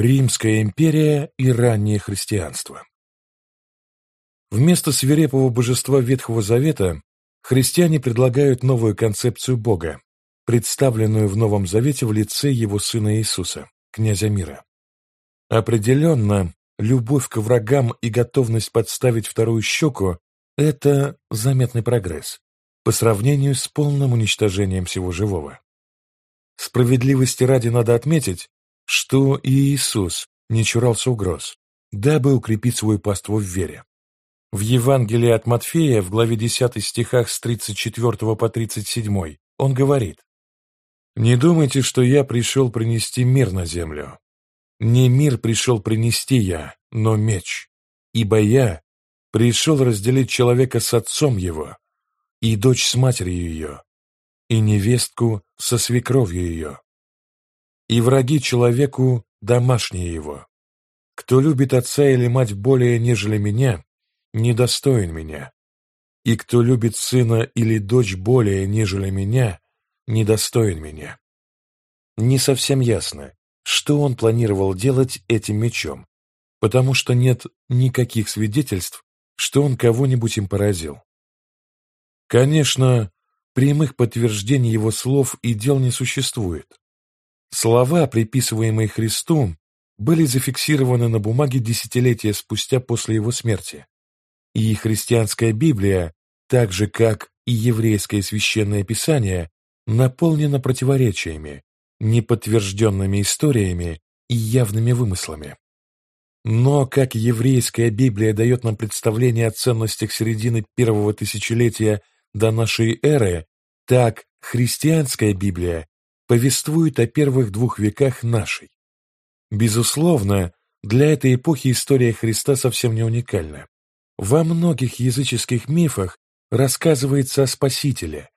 Римская империя и раннее христианство Вместо свирепого божества Ветхого Завета христиане предлагают новую концепцию Бога, представленную в Новом Завете в лице его Сына Иисуса, князя мира. Определенно, любовь к врагам и готовность подставить вторую щеку – это заметный прогресс по сравнению с полным уничтожением всего живого. Справедливости ради надо отметить, что и Иисус не чурался угроз, дабы укрепить свою паству в вере. В Евангелии от Матфея в главе 10 стихах с 34 по 37 он говорит «Не думайте, что я пришел принести мир на землю. Не мир пришел принести я, но меч. Ибо я пришел разделить человека с отцом его, и дочь с матерью ее, и невестку со свекровью ее, и враги человеку домашние его. Кто любит отца или мать более, нежели меня, недостоин меня, и кто любит сына или дочь более, нежели меня, недостоин меня. Не совсем ясно, что он планировал делать этим мечом, потому что нет никаких свидетельств, что он кого-нибудь им поразил. Конечно, прямых подтверждений его слов и дел не существует. Слова, приписываемые Христу, были зафиксированы на бумаге десятилетия спустя после его смерти. И христианская Библия, так же как и еврейское священное писание, наполнена противоречиями, неподтвержденными историями и явными вымыслами. Но как еврейская Библия дает нам представление о ценностях середины первого тысячелетия до нашей эры, так христианская Библия повествует о первых двух веках нашей. Безусловно, для этой эпохи история Христа совсем не уникальна. Во многих языческих мифах рассказывается о Спасителе,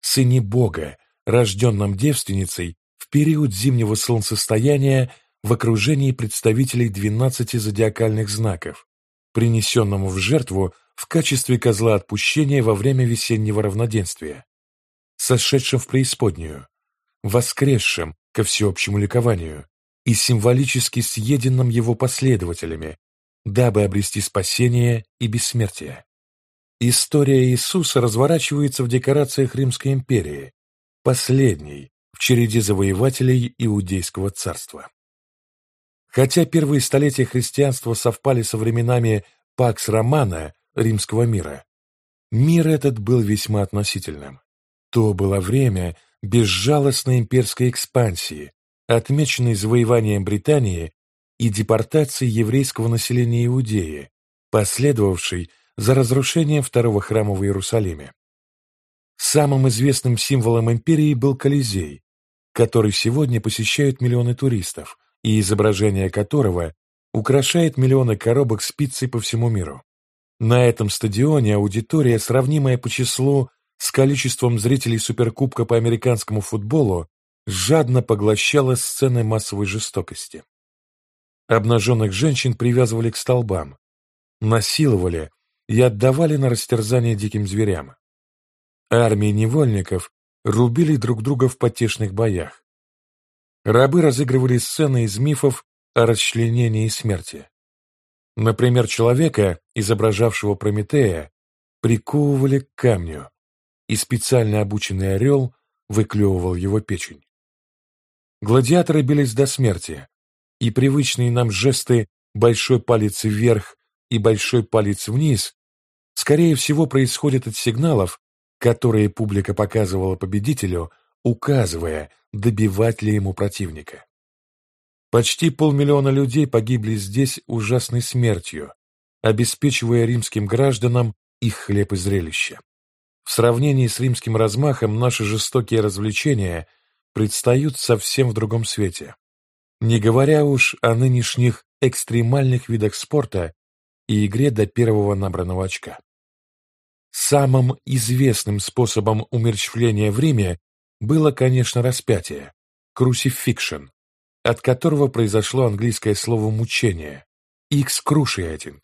Сыне Бога, рожденном девственницей в период зимнего солнцестояния в окружении представителей 12 зодиакальных знаков, принесенному в жертву в качестве козла отпущения во время весеннего равноденствия, сошедшим в преисподнюю, воскресшим ко всеобщему ликованию и символически съеденным его последователями, дабы обрести спасение и бессмертие. История Иисуса разворачивается в декорациях Римской империи, последней в череде завоевателей Иудейского царства. Хотя первые столетия христианства совпали со временами Пакс Романа, римского мира, мир этот был весьма относительным. То было время безжалостной имперской экспансии, отмеченной завоеванием Британии и депортацией еврейского населения Иудеи, последовавшей за разрушением второго храма в Иерусалиме. Самым известным символом империи был Колизей, который сегодня посещают миллионы туристов, и изображение которого украшает миллионы коробок с пиццей по всему миру. На этом стадионе аудитория, сравнимая по числу с количеством зрителей Суперкубка по американскому футболу, жадно поглощала сцены массовой жестокости. Обнаженных женщин привязывали к столбам, насиловали и отдавали на растерзание диким зверям. Армии невольников рубили друг друга в потешных боях. Рабы разыгрывали сцены из мифов о расчленении и смерти. Например, человека, изображавшего Прометея, приковывали к камню, и специально обученный орел выклевывал его печень. Гладиаторы бились до смерти, и привычные нам жесты «большой палец вверх» и «большой палец вниз» скорее всего происходят от сигналов, которые публика показывала победителю, указывая, добивать ли ему противника. Почти полмиллиона людей погибли здесь ужасной смертью, обеспечивая римским гражданам их хлеб и зрелище. В сравнении с римским размахом наши жестокие развлечения предстают совсем в другом свете. Не говоря уж о нынешних экстремальных видах спорта и игре до первого набранного очка. Самым известным способом умерщвления в Риме было, конечно, распятие, crucifixion, от которого произошло английское слово «мучение» – excruciating.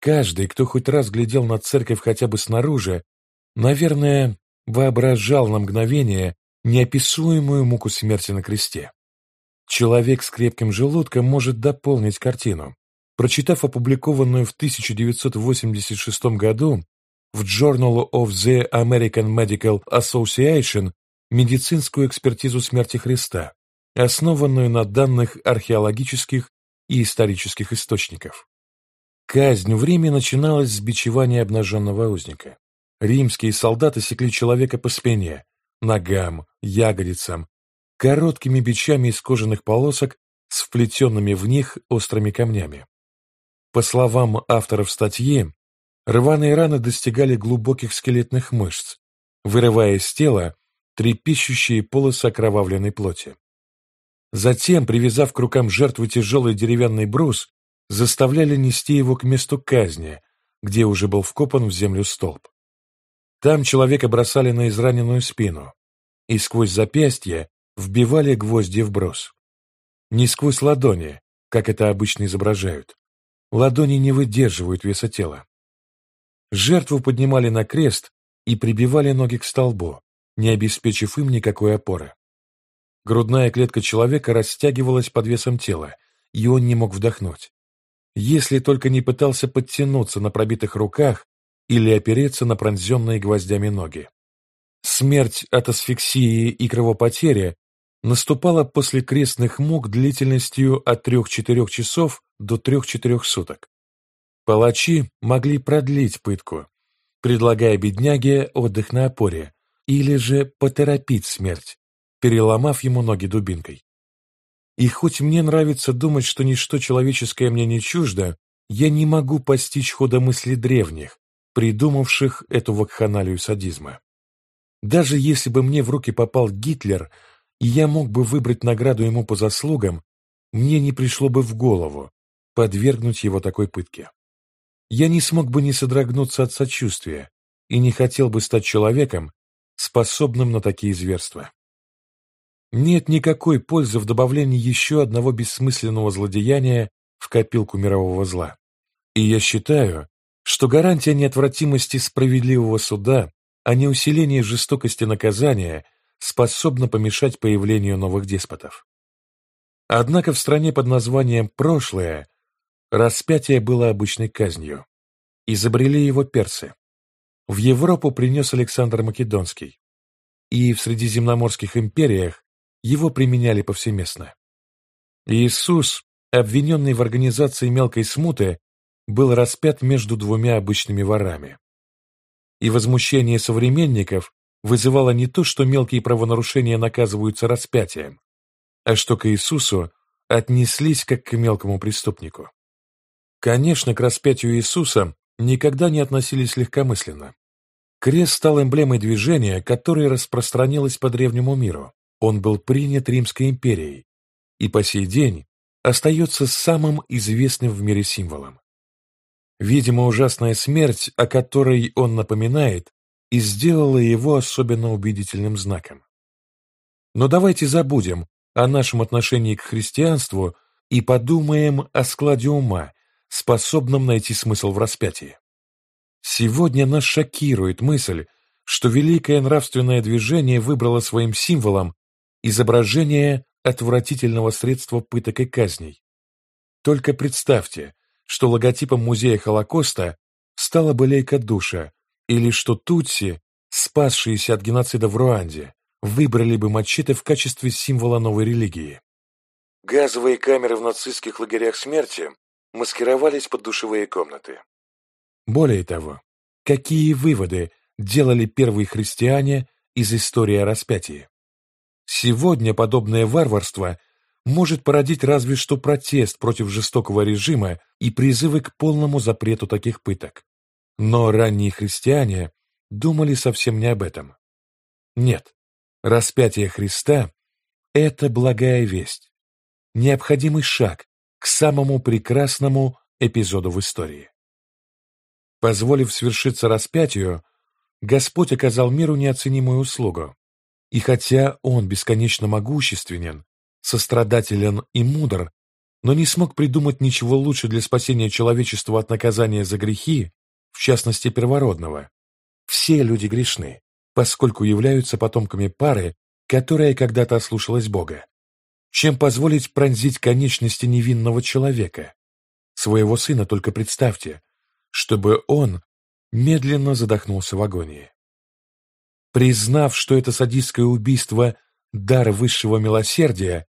Каждый, кто хоть раз глядел на церковь хотя бы снаружи, наверное, воображал на мгновение неописуемую муку смерти на кресте. Человек с крепким желудком может дополнить картину, прочитав опубликованную в 1986 году в Journal of the American Medical Association медицинскую экспертизу смерти Христа, основанную на данных археологических и исторических источников. Казнь в Риме начиналась с бичевания обнаженного узника. Римские солдаты секли человека по спине, ногам, ягодицам, короткими бичами из кожаных полосок с вплетенными в них острыми камнями. По словам авторов статьи, рваные раны достигали глубоких скелетных мышц, вырывая из тела трепещущие полосы окровавленной плоти. Затем, привязав к рукам жертвы тяжелый деревянный брус, заставляли нести его к месту казни, где уже был вкопан в землю столб. Там человека бросали на израненную спину, и сквозь запястье вбивали гвозди в брус. Не сквозь ладони, как это обычно изображают. Ладони не выдерживают веса тела. Жертву поднимали на крест и прибивали ноги к столбу, не обеспечив им никакой опоры. Грудная клетка человека растягивалась под весом тела, и он не мог вдохнуть если только не пытался подтянуться на пробитых руках или опереться на пронзенные гвоздями ноги. Смерть от асфиксии и кровопотери наступала после крестных мук длительностью от 3-4 часов до 3-4 суток. Палачи могли продлить пытку, предлагая бедняге отдых на опоре, или же поторопить смерть, переломав ему ноги дубинкой. И хоть мне нравится думать, что ничто человеческое мне не чуждо, я не могу постичь хода мысли древних, придумавших эту вакханалию садизма. Даже если бы мне в руки попал Гитлер, и я мог бы выбрать награду ему по заслугам, мне не пришло бы в голову подвергнуть его такой пытке. Я не смог бы не содрогнуться от сочувствия и не хотел бы стать человеком, способным на такие зверства. Нет никакой пользы в добавлении еще одного бессмысленного злодеяния в копилку мирового зла. И я считаю, что гарантия неотвратимости справедливого суда, а не усиление жестокости наказания, способна помешать появлению новых деспотов. Однако в стране под названием «Прошлое» распятие было обычной казнью. Изобрели его персы. В Европу принес Александр Македонский. И в средиземноморских империях его применяли повсеместно. Иисус, обвиненный в организации мелкой смуты, был распят между двумя обычными ворами. И возмущение современников вызывало не то, что мелкие правонарушения наказываются распятием, а что к Иисусу отнеслись как к мелкому преступнику. Конечно, к распятию Иисуса никогда не относились легкомысленно. Крест стал эмблемой движения, которое распространилось по древнему миру, он был принят Римской империей и по сей день остается самым известным в мире символом. Видимо, ужасная смерть, о которой он напоминает, и сделала его особенно убедительным знаком. Но давайте забудем о нашем отношении к христианству и подумаем о складе ума, способном найти смысл в распятии. Сегодня нас шокирует мысль, что великое нравственное движение выбрало своим символом изображение отвратительного средства пыток и казней. Только представьте, что логотипом музея Холокоста стала бы лейка душа, или что Тутси, спасшиеся от геноцида в Руанде, выбрали бы мачете в качестве символа новой религии. Газовые камеры в нацистских лагерях смерти маскировались под душевые комнаты. Более того, какие выводы делали первые христиане из истории о распятии? Сегодня подобное варварство может породить разве что протест против жестокого режима и призывы к полному запрету таких пыток. Но ранние христиане думали совсем не об этом. Нет, распятие Христа – это благая весть, необходимый шаг к самому прекрасному эпизоду в истории. Позволив свершиться распятию, Господь оказал миру неоценимую услугу. И хотя он бесконечно могущественен, сострадателен и мудр, но не смог придумать ничего лучше для спасения человечества от наказания за грехи, в частности первородного. Все люди грешны, поскольку являются потомками пары, которая когда-то ослушалась Бога. чем позволить пронзить конечности невинного человека. Своего сына только представьте, чтобы он медленно задохнулся в агонии. Признав, что это садистское убийство – дар высшего милосердия,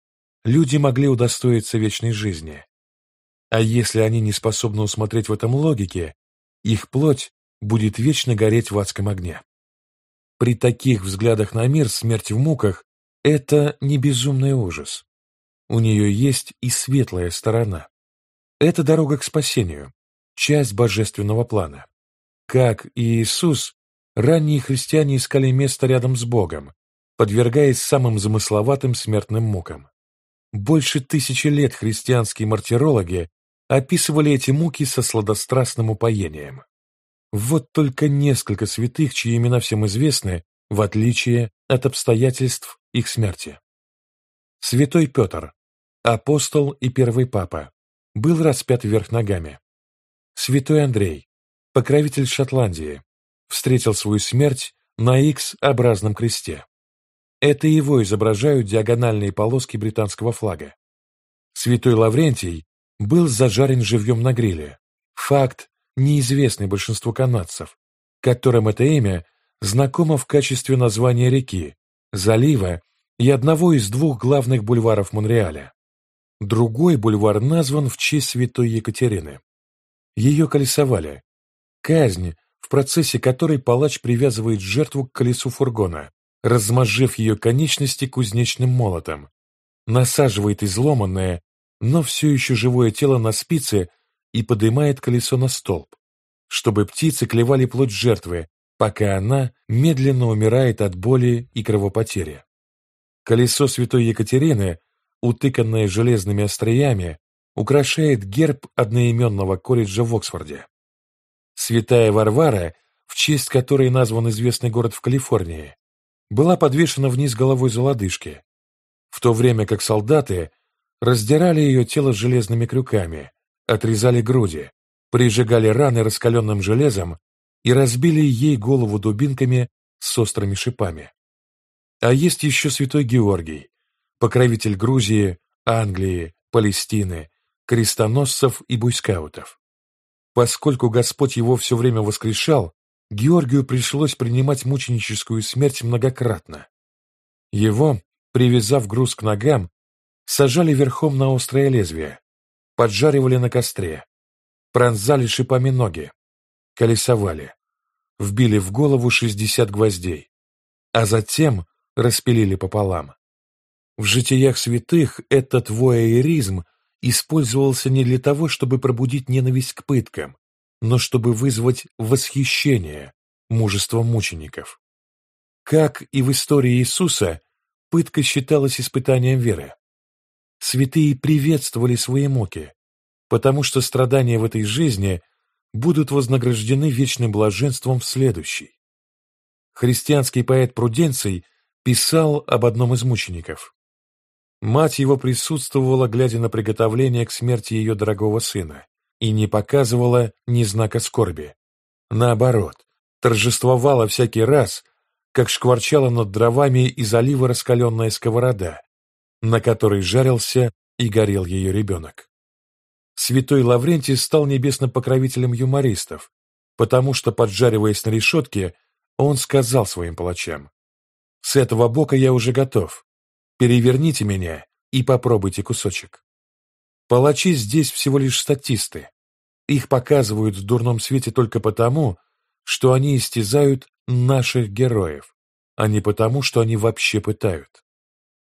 люди могли удостоиться вечной жизни. А если они не способны усмотреть в этом логике, их плоть будет вечно гореть в адском огне. При таких взглядах на мир смерть в муках – это не безумный ужас. У нее есть и светлая сторона. Это дорога к спасению, часть божественного плана. Как и Иисус, ранние христиане искали место рядом с Богом, подвергаясь самым замысловатым смертным мукам. Больше тысячи лет христианские мартирологи описывали эти муки со сладострастным упоением. Вот только несколько святых, чьи имена всем известны, в отличие от обстоятельств их смерти. Святой Петр, апостол и первый папа, был распят вверх ногами. Святой Андрей, покровитель Шотландии, встретил свою смерть на X-образном кресте. Это его изображают диагональные полоски британского флага. Святой Лаврентий был зажарен живьем на гриле. Факт, неизвестный большинству канадцев, которым это имя знакомо в качестве названия реки, залива и одного из двух главных бульваров Монреаля. Другой бульвар назван в честь святой Екатерины. Ее колесовали. Казнь, в процессе которой палач привязывает жертву к колесу фургона, размозжив ее конечности кузнечным молотом, насаживает изломанное, но все еще живое тело на спицы и поднимает колесо на столб, чтобы птицы клевали плоть жертвы, пока она медленно умирает от боли и кровопотери. Колесо святой Екатерины, утыканное железными остриями, украшает герб одноименного колледжа в Оксфорде. Святая Варвара, в честь которой назван известный город в Калифорнии, была подвешена вниз головой за лодыжки, в то время как солдаты раздирали ее тело железными крюками, отрезали груди, прижигали раны раскаленным железом и разбили ей голову дубинками с острыми шипами. А есть еще святой Георгий, покровитель Грузии, Англии, Палестины, крестоносцев и буйскаутов. Поскольку Господь его все время воскрешал, Георгию пришлось принимать мученическую смерть многократно. Его, привязав груз к ногам, сажали верхом на острое лезвие, поджаривали на костре, пронзали шипами ноги, колесовали, вбили в голову шестьдесят гвоздей, а затем распилили пополам. В житиях святых этот воэйризм использовался не для того, чтобы пробудить ненависть к пыткам, но чтобы вызвать восхищение мужеством мучеников. Как и в истории Иисуса, пытка считалась испытанием веры. Святые приветствовали свои муки, потому что страдания в этой жизни будут вознаграждены вечным блаженством в следующей. Христианский поэт Пруденций писал об одном из мучеников. Мать его присутствовала, глядя на приготовление к смерти ее дорогого сына, и не показывала ни знака скорби. Наоборот, торжествовала всякий раз, как шкварчала над дровами из олива раскаленная сковорода, на которой жарился и горел ее ребенок. Святой Лаврентий стал небесным покровителем юмористов, потому что, поджариваясь на решетке, он сказал своим палачам, «С этого бока я уже готов. Переверните меня и попробуйте кусочек». Палачи здесь всего лишь статисты. Их показывают в дурном свете только потому, что они истязают наших героев, а не потому, что они вообще пытают.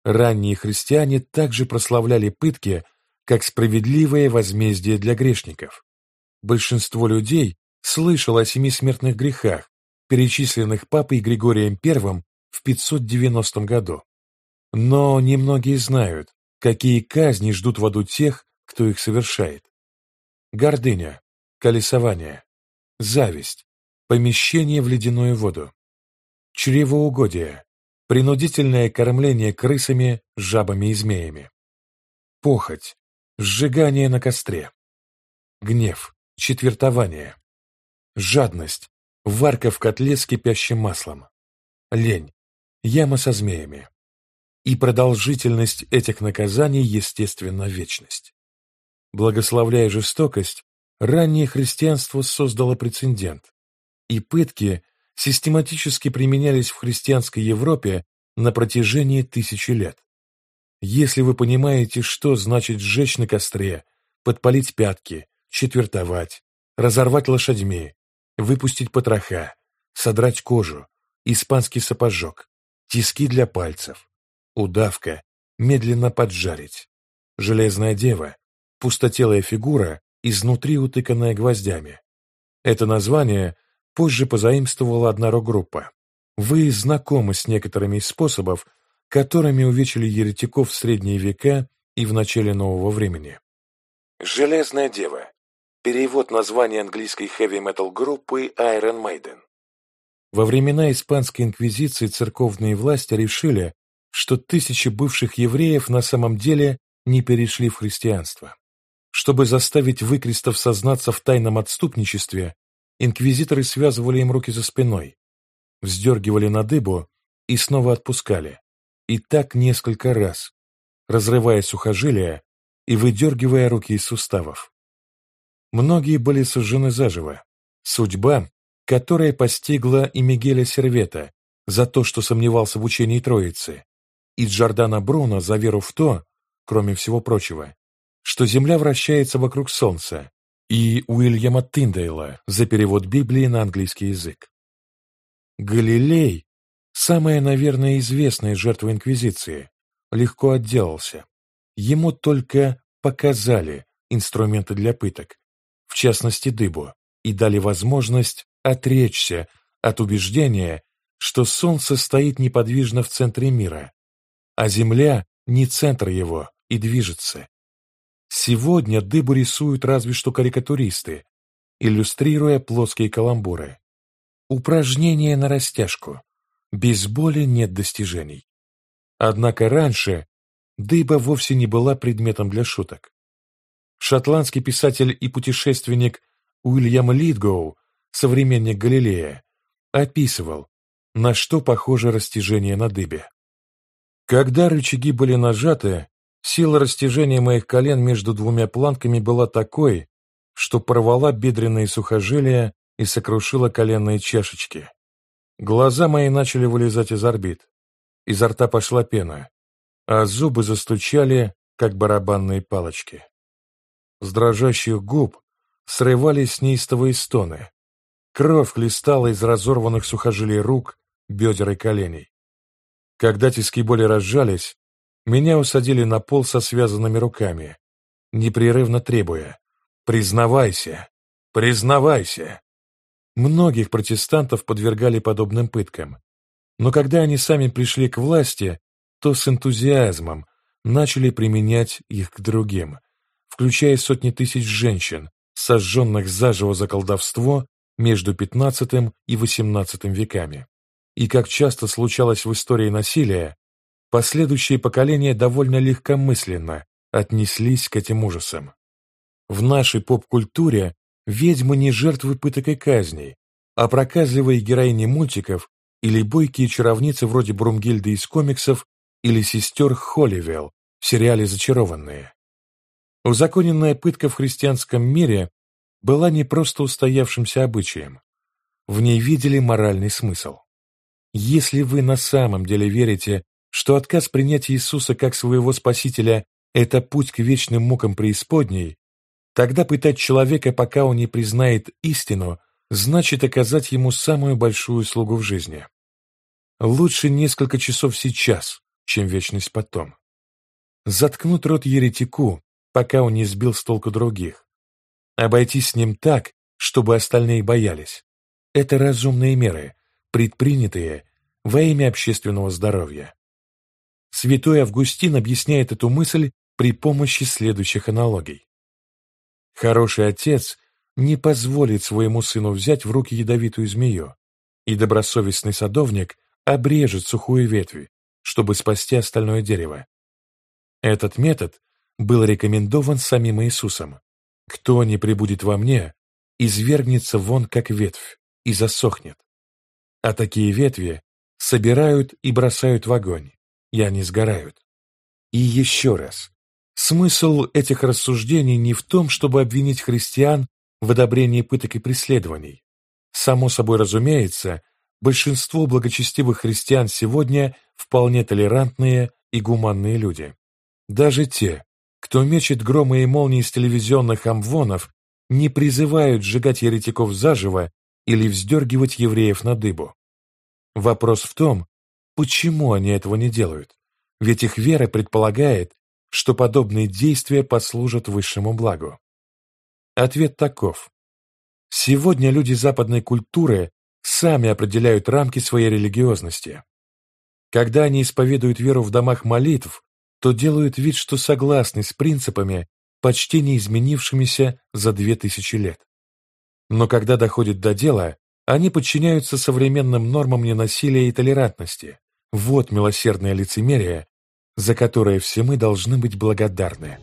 Ранние христиане также прославляли пытки как справедливое возмездие для грешников. Большинство людей слышало о семи смертных грехах, перечисленных папой Григорием I в 590 году. Но немногие знают, какие казни ждут в аду тех, кто их совершает. Гордыня, колесование, зависть, помещение в ледяную воду, чревоугодие, принудительное кормление крысами, жабами и змеями. Похоть, сжигание на костре. Гнев, четвертование. Жадность, варка в котле с кипящим маслом. Лень, яма со змеями. и продолжительность этих наказаний, естественно, вечность. Благословляя жестокость, раннее христианство создало прецедент, и пытки систематически применялись в христианской Европе на протяжении тысячи лет. Если вы понимаете, что значит сжечь на костре, подпалить пятки, четвертовать, разорвать лошадьми, выпустить потроха, содрать кожу, испанский сапожок, тиски для пальцев, удавка, медленно поджарить, железная дева, пустотелая фигура, изнутри утыканная гвоздями. Это название позже позаимствовала одна рок-группа. Вы знакомы с некоторыми из способов, которыми увечили еретиков в средние века и в начале нового времени. «Железная дева» – перевод названия английской хэви-метал группы Iron Maiden. Во времена Испанской инквизиции церковные власти решили, что тысячи бывших евреев на самом деле не перешли в христианство. Чтобы заставить выкрестов сознаться в тайном отступничестве, инквизиторы связывали им руки за спиной, вздергивали на дыбу и снова отпускали. И так несколько раз, разрывая сухожилия и выдергивая руки из суставов. Многие были сожжены заживо. Судьба, которая постигла и Мигеля Сервета за то, что сомневался в учении Троицы, и Джордана Бруно за веру в то, кроме всего прочего, что Земля вращается вокруг Солнца, и Уильяма Тиндейла за перевод Библии на английский язык. Галилей, самая, наверное, известная жертва Инквизиции, легко отделался. Ему только показали инструменты для пыток, в частности дыбу, и дали возможность отречься от убеждения, что Солнце стоит неподвижно в центре мира, а Земля не центр его и движется. Сегодня дыбу рисуют разве что карикатуристы, иллюстрируя плоские каламбуры. Упражнение на растяжку. Без боли нет достижений. Однако раньше дыба вовсе не была предметом для шуток. Шотландский писатель и путешественник Уильям Литгоу, современник Галилея, описывал, на что похоже растяжение на дыбе. Когда рычаги были нажаты, Сила растяжения моих колен между двумя планками была такой, что порвала бедренные сухожилия и сокрушила коленные чашечки. Глаза мои начали вылезать из орбит. Изо рта пошла пена, а зубы застучали, как барабанные палочки. С дрожащих губ срывались неистовые стоны. Кровь хлестала из разорванных сухожилий рук, бедер и коленей. Когда тиски боли разжались, меня усадили на пол со связанными руками, непрерывно требуя «Признавайся! Признавайся!». Многих протестантов подвергали подобным пыткам, но когда они сами пришли к власти, то с энтузиазмом начали применять их к другим, включая сотни тысяч женщин, сожженных заживо за колдовство между XV и XVIII веками. И как часто случалось в истории насилия, последующие поколения довольно легкомысленно отнеслись к этим ужасам. В нашей поп-культуре ведьмы не жертвы пыток и казней, а проказливые героини мультиков или бойкие чаровницы вроде Брумгильды из комиксов или сестер Холливелл в сериале «Зачарованные». Узаконенная пытка в христианском мире была не просто устоявшимся обычаем. В ней видели моральный смысл. Если вы на самом деле верите что отказ принять Иисуса как своего Спасителя – это путь к вечным мукам преисподней, тогда пытать человека, пока он не признает истину, значит оказать ему самую большую услугу в жизни. Лучше несколько часов сейчас, чем вечность потом. Заткнуть рот еретику, пока он не сбил с толку других. Обойтись с ним так, чтобы остальные боялись. Это разумные меры, предпринятые во имя общественного здоровья. Святой Августин объясняет эту мысль при помощи следующих аналогий. Хороший отец не позволит своему сыну взять в руки ядовитую змею, и добросовестный садовник обрежет сухую ветвь, чтобы спасти остальное дерево. Этот метод был рекомендован самим Иисусом. «Кто не прибудет во мне, извергнется вон, как ветвь, и засохнет». А такие ветви собирают и бросают в огонь, и они сгорают. И еще раз, смысл этих рассуждений не в том, чтобы обвинить христиан в одобрении пыток и преследований. Само собой разумеется, большинство благочестивых христиан сегодня вполне толерантные и гуманные люди. Даже те, кто мечет громы и молнии из телевизионных амвонов, не призывают сжигать еретиков заживо или вздергивать евреев на дыбу. Вопрос в том, почему они этого не делают, ведь их вера предполагает, что подобные действия послужат высшему благу. Ответ таков. Сегодня люди западной культуры сами определяют рамки своей религиозности. Когда они исповедуют веру в домах молитв, то делают вид, что согласны с принципами, почти не изменившимися за две тысячи лет. Но когда доходит до дела, они подчиняются современным нормам ненасилия и толерантности. Вот милосердное лицемерие, за которое все мы должны быть благодарны.